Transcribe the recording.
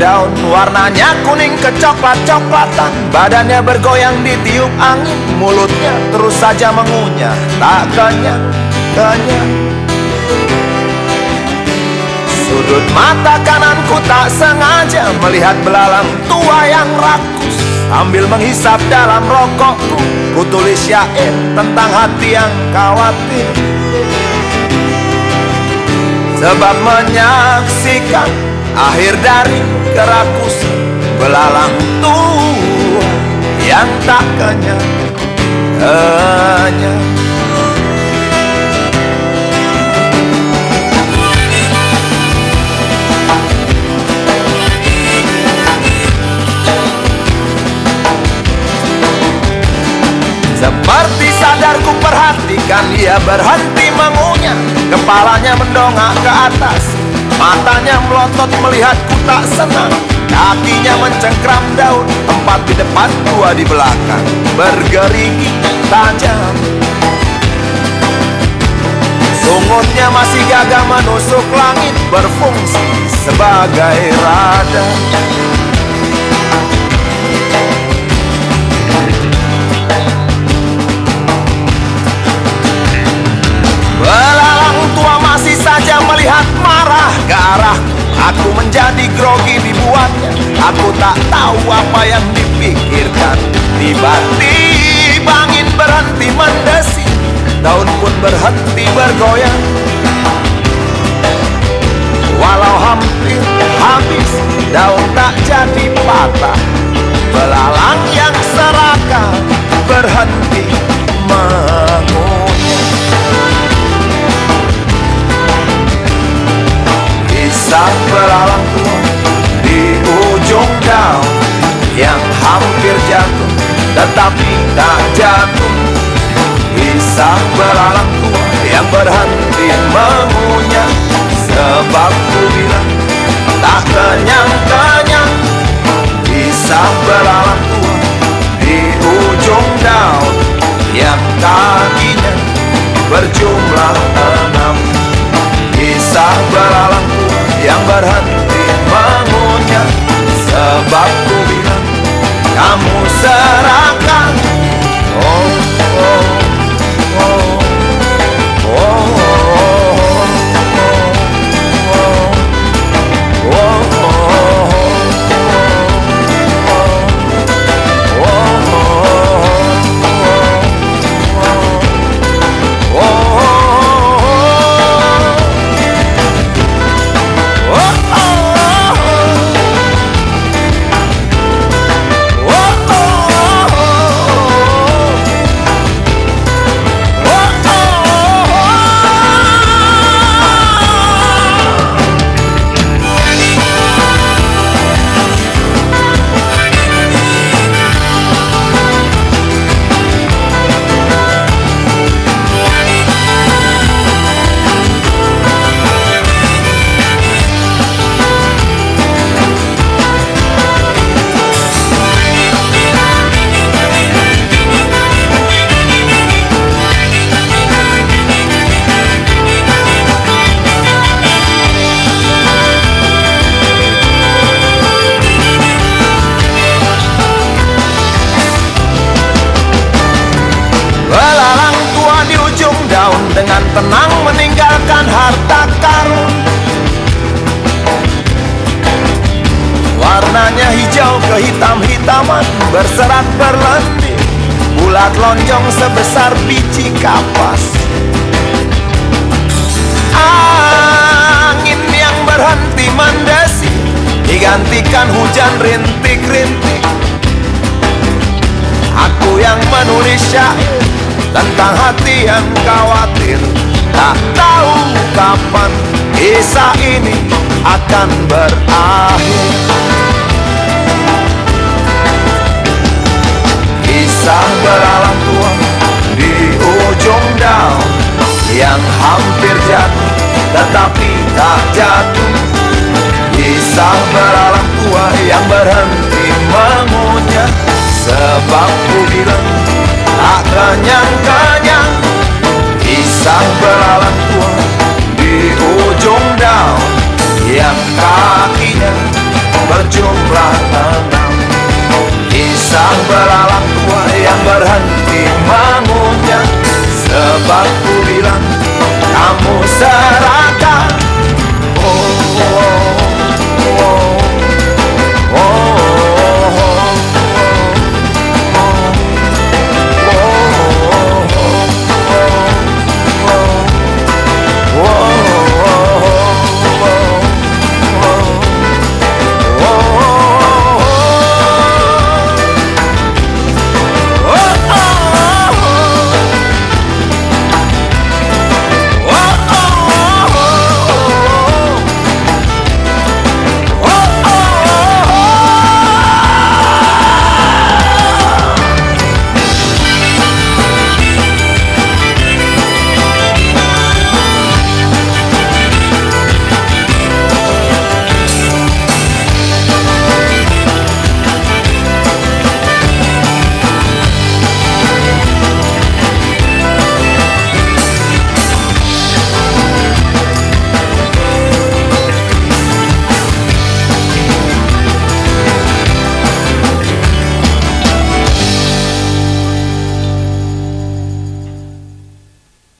daun Warnanya kuning kecoklat-coklatan. Badannya bergoyang ditiup angin Mulutnya terus saja mengunyah. Tak kenyang, kenyang. Sudut mata kananku tak sengaja Melihat belalang tua yang rakus. Sambil menghisap dalam rokokku Ku tulis syair tentang hati yang khawatir. Sebab menyaksikan akhir dari kerakusan Belalang tua yang tak kenyang Kenyang. Seperti sadar ku perhatikan dia berhenti mengunyah. Kepalanya mendongak ke atas Matanya melotot melihatku tak senang. Kakinya mencengkram daun Empat di depan, dua di belakang. Bergerigi tajam. Sungutnya masih gagah menusuk langit Berfungsi sebagai radar Aku menjadi grogi dibuatnya Aku tak tahu apa yang dipikirkan. Tiba-tiba angin berhenti mendesi. Daun pun berhenti bergoyang. Walau hampir habis Daun tak jadi patah. Belalang yang serakah Berhenti mengunyah Belalang tua di ujung daun Yang hampir jatuh tetapi tak jatuh. Kisah belalang tua yang berhenti mengunyah Sebab ku bilang tak kenyang-kenyang Kisah belalang tua di ujung daun Yang kakinya berjumlah enam. Kisah berhenti mengunyah Sebab ku bilang kamu serahkan Dengan tenang meninggalkan harta karun. Warnanya hijau kehitam-hitaman Berserat berlendir. Bulat lonjong sebesar biji kapas. Angin yang berhenti mendesi Digantikan hujan rintik-rintik. Aku yang menulis syair tentang hati yang khawatir Tak tahu kapan kisah ini akan berakhir. Kisah beralang tua di ujung daun Yang hampir jatuh tetapi tak jatuh. Kisah beralang tua yang berhenti mengunyah Sebab ku bilang tak kenyang-kenyang Kisah belalang tua di ujung daun Yang kakinya ber berjumlah enam Kisah belalang tua yang berhenti mengunyah Sebab ku bilang kamu sayang